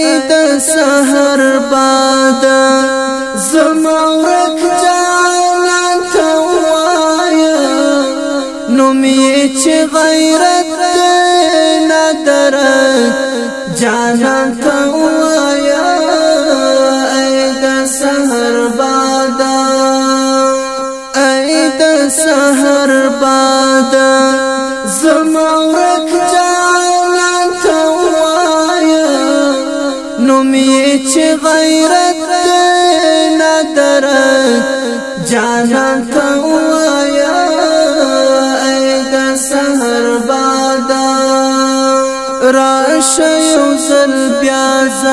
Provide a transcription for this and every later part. د سحر باد زما ورک جانان ته وایا نوم یې چې غیرت نه درک جانان ته وایا اې د سحر باد اې د سحر باد زما ورک چې غیرت نه در جانان ته وایا اېدا سحر بادا راشه یو زل بیا ز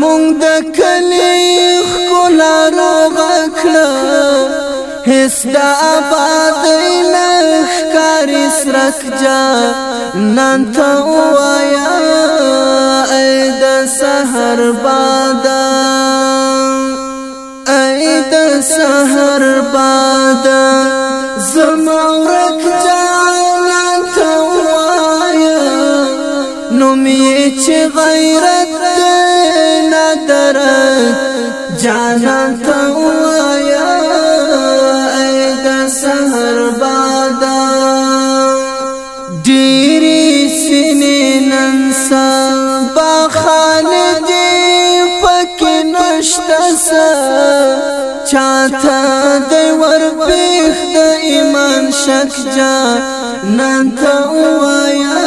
مونږ د کلی خلارو غکړه هیڅ د آباد نه ښکاری سرک جا نن ته وایا اې د سحر بادا اې د سحر بادا زما ورک جا نن ته وایا نو می چې غیرت نه درک جانان ته وایا تا دی ور پیخ د ایمان شک جا نن تا وایا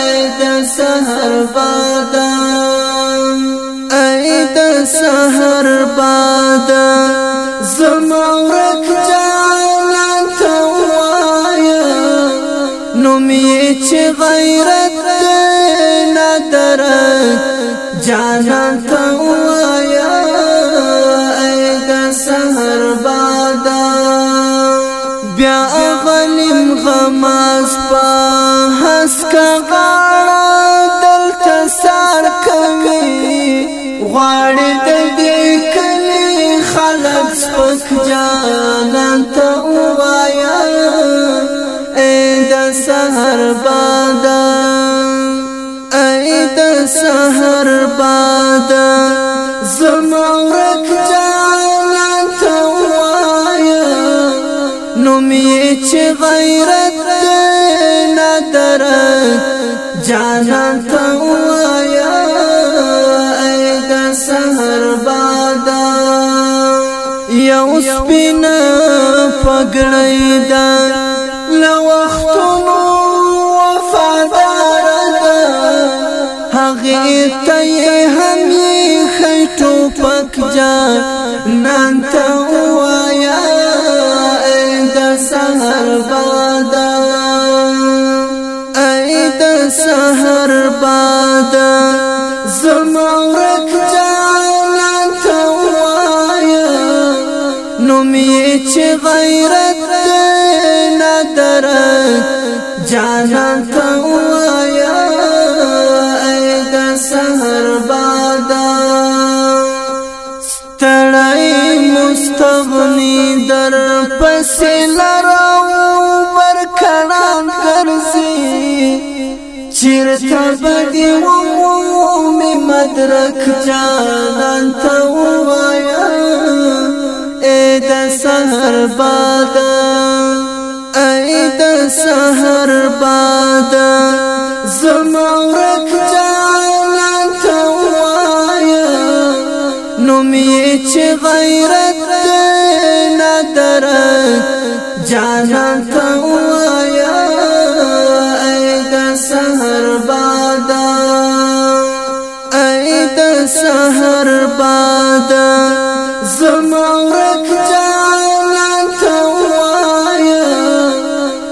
ای د سحر بادا ای د سحر بادا زما ورک جان تا وایا نو می چې غیرت نه درک جانان تا وایا غماس په حسکا غاړه دلته سار کوي غواړي د دې کلی خلک سپک جانان ته وایا اې د سحر بادا اې د سحر بادا زموږ نومي چې غیرت نه درک جانان ته وایا اې د سحر بادا یو سپین پګړې دا لوختونو وفادار دا هغه ته هم خټو پک جان نن ته سحر باد زما ورک جانا توایا نومې چې غیرت نه درک جانا توایا اې د سحر باد ستړی مستغنی در پسې لرو چرتا بدی ومومی مدرک جانان تا وایا اید سهر بادا اید سهر بادا زمورک جانان تا وایا نومی چه غیرت ندرک جانان تا وایا حق جانا توایا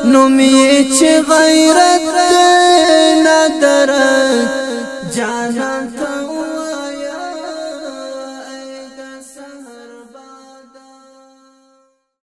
نومی چه غیرت ندرک جانا